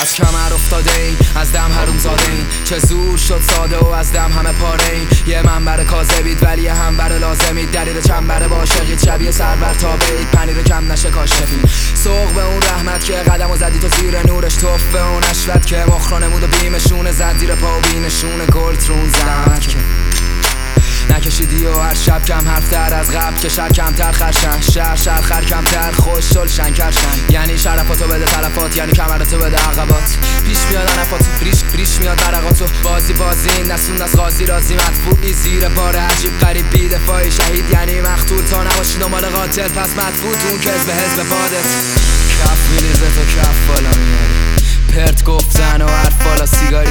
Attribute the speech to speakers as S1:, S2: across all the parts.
S1: از کمر افتاده این از دم حروم زاده این چه زور شد ساده و از دم همه پاره این یه منبر کاذبید ولی یه همبر لازمید. دلیل چنبر باشقید شبیه سربر تابید پنیر کم نشه کاشفین سوق به اون رحمت که قدم و زدی تو زیر نورش. توف به اون اشوت که مخرانه بود و بیمشونه. زد زیر پا و بینشونه گلترون زحمت که نکشیدی و هر شب کم حرف از قبل که شر کمتر خرشن. شهر شهر خر کمتر. خوش شل شنکرشن یعنی شرفاتو بده طرفات یعنی کمرتو بده عقبات. پیش میاد انفاتو ریش ریش میاد برقاتو بازی بازی نسون از غازی رازی مدفوعی زیر بار عجیب قریب بی دفاعی شهید. یعنی مختور تا نباشی دنبال قاتل. پس مدفوع اون کس به حزب بادت کف میریزه تو کف بالا میاری. پرت گفتن و حرف بالا سیگاری.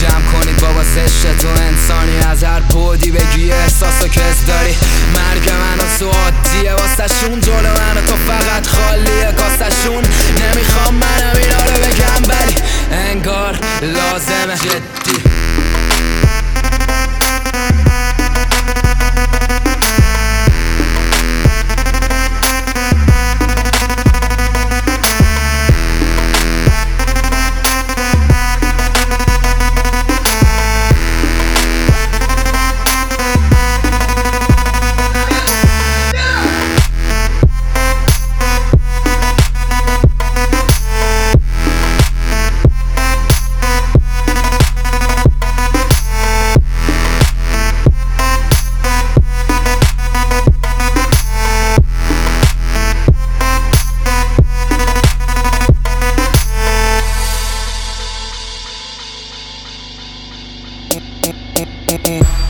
S1: جمع انسانی از هر بودی بگی احساس و کس داری؟ مرگ من و تو عادیه واسه جلو من و تو فقط خالیه. کاستشون نمی‌خوام منم اینا رو بگم ولی انگار لازمه. جدی.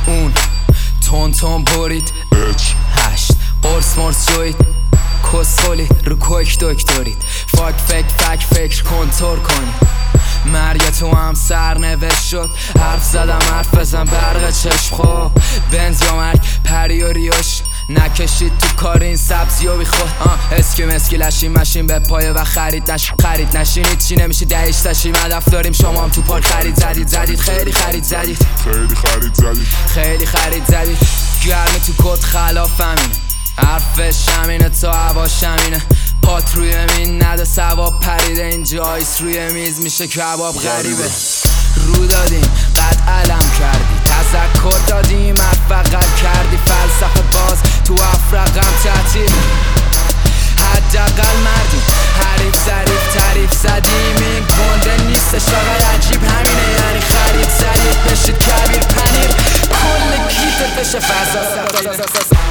S1: اون تون تون برید. هشت. قرص مرس جوید. کسخولی رو کوک دکترید. فاک فکر فک فکر کنتر کنید مرگ تو هم سرنوشت شد. حرف زدم حرف بزن برق چشم. خب بنز یا مرگ پری و ریوش. نکشید تو کار این سبزی و بی خود. اسکی مسکی لشین مشین به پایه و خرید نش خرید نشینید. چی نمیشه دهیش تشیم هدف داریم شما هم تو پارک خرید زدید زدید. خیلی خرید زدید.
S2: خیلی خرید زدید.
S1: خیلی خرید زدید. گرمی تو کت خلاف همینه حرفش همینه تا هواش همینه. پات روی مین نده سواب پریده اینجا آیس روی میز میشه کباب غریبه. رو دادیم قد علم کردی. زدید بشید